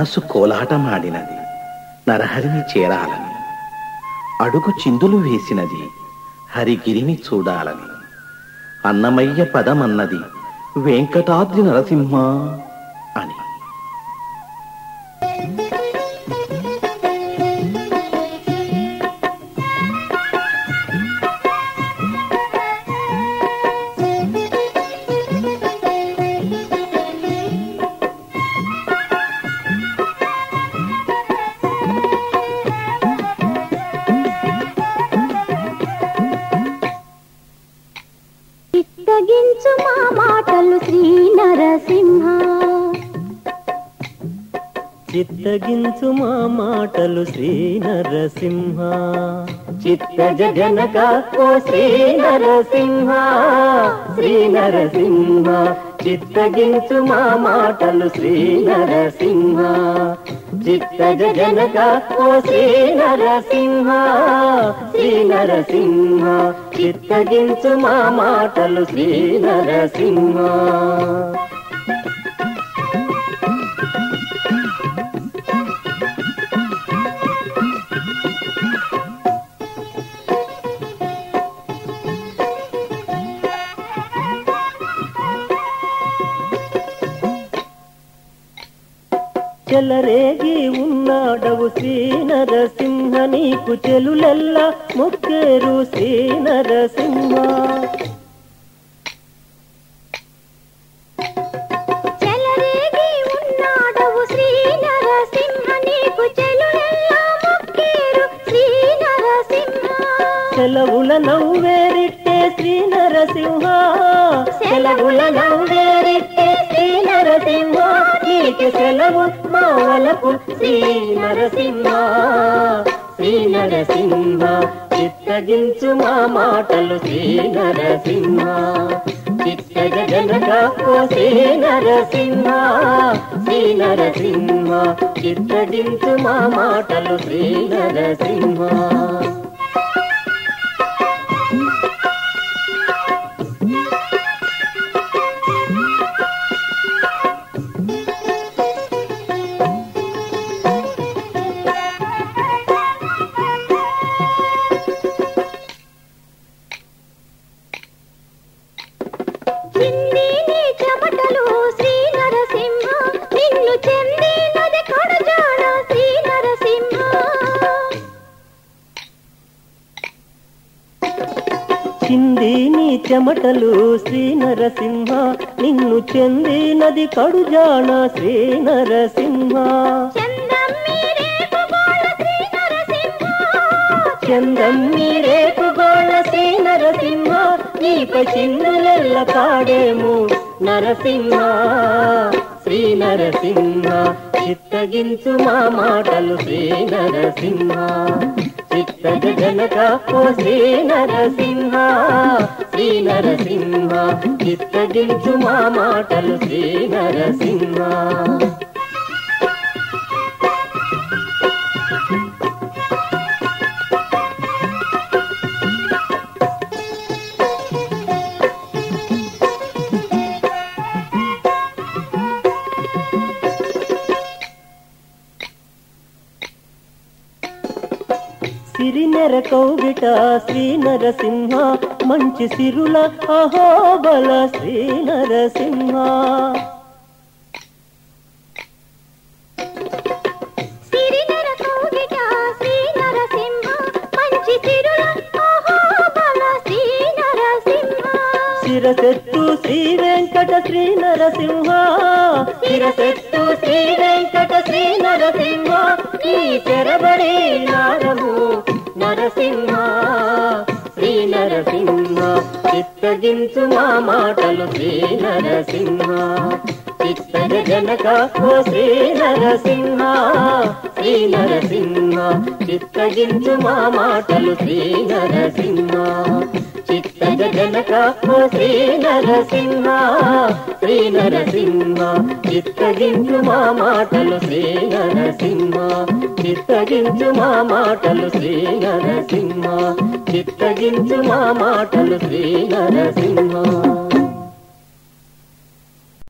మనసు కోలాటమాడినది. నరహరిని చేరాలని. అడుగు చిందులు వేసినది. హరిగిరిని చూడాలని. అన్నమయ్య పదమన్నది. వెంకటాద్రి నరసింహ మా మాటలు శ్రీ నరసింహ. చిత్తగించు మా మాటలు శ్రీ నరసింహ. చిత్తజ జనక ఓ శ్రీ నరసింహ. శ్రీ నరసింహ చిత్తగించు మా మాటలు శ్రీ నరసింహ. చిత్తజ జనక ఓ శ్రీ నరసింహ శ్రీ నరసింహ చిత్తగించు మా మాటలు శ్రీ నరసింహ చెలరేగి ఉన్నాడవు శ్రీ నరసింహ నీకు చెలులెల్ల మొక్కేరు శ్రీ నరసింహ నరసింహ సెలవుల నవ్వేరిట్టే శ్రీ నరసింహ సెలవుల నవ్వేరిట్టే నీకు సెలవు మావలకు శ్రీ నరసింహ శ్రీ నరసింహ చిత్తగించు మా మాటలు శ్రీ నరసింహ చిత్తగ జనక ఓ శ్రీ నరసింహ శ్రీ నరసింహ చిత్తగించు మా మాటలు శ్రీ నరసింహ చింది నీ చెమటలు శ్రీ నరసింహ నిన్ను చెందినది కడుజాణ శ్రీ నరసింహ చందమ్మి రేపు గోళ శ్రీ నరసింహ చందమ్మి రేపు గోళ శ్రీ నరసింహ నీపై చిందులెల్ల పాడేము నరసింహ. నరసింహ చిత్తగించు మా మాటలు శ్రీ నరసింహ. చిత్తగ జనక ఓ శ్రీ నరసింహ శ్రీ నరసింహ చిత్తగించు మా మాటలు శ్రీ నరసింహ. సిరినెర కౌగిట శ్రీ నరసింహ. మంచి సిరుల అహోబల శ్రీ నరసింహ. శిరసెత్తు శ్రీ వెంకట శ్రీ నరసింహ. శిరసెత్తు శ్రీ వెంకట శ్రీ నరసింహ. నీ చెరబడి నారము నరసింహ శ్రీ నరసింహ చిత్తగించు మా మాటలు శ్రీ నరసింహ. ఇత్తడి జనక ఓ శ్రీ నరసింహ శ్రీ నరసింహ చిత్తగించు మా మాటలు శ్రీ నరసింహ చిత్తగ జనక ఓ శ్రీ నరసింహ శ్రీ నరసింహ చిత్తగించు మా మాటలు శ్రీ నరసింహ చిత్తగించు మా మాటలు శ్రీ నరసింహ చిత్తగించు మా మాటలు శ్రీ నరసింహ